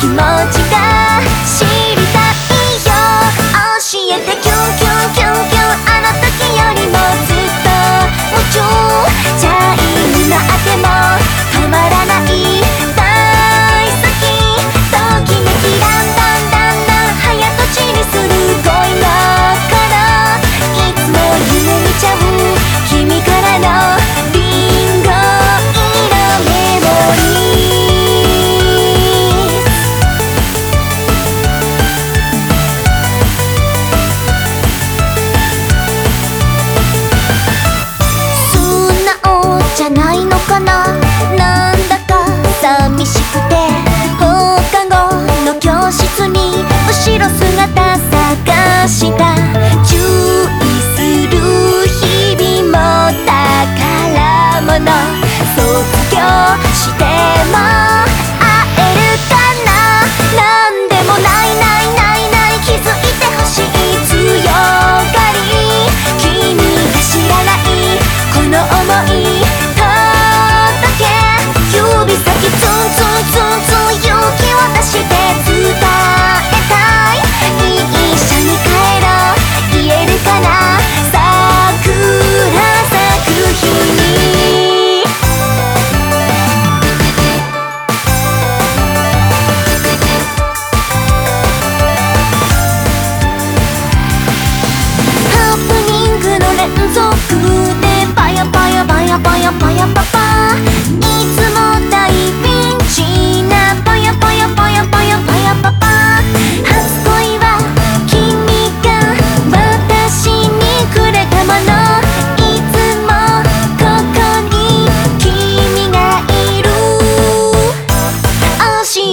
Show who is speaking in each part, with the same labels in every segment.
Speaker 1: 気持ちが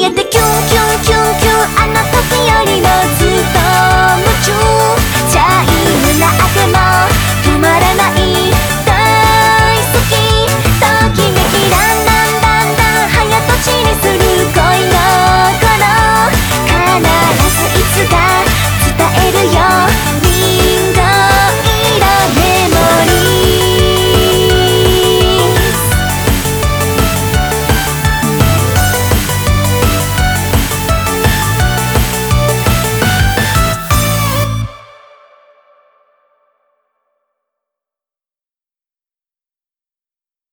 Speaker 1: えてキュンキュンキュンキュンあの時よりも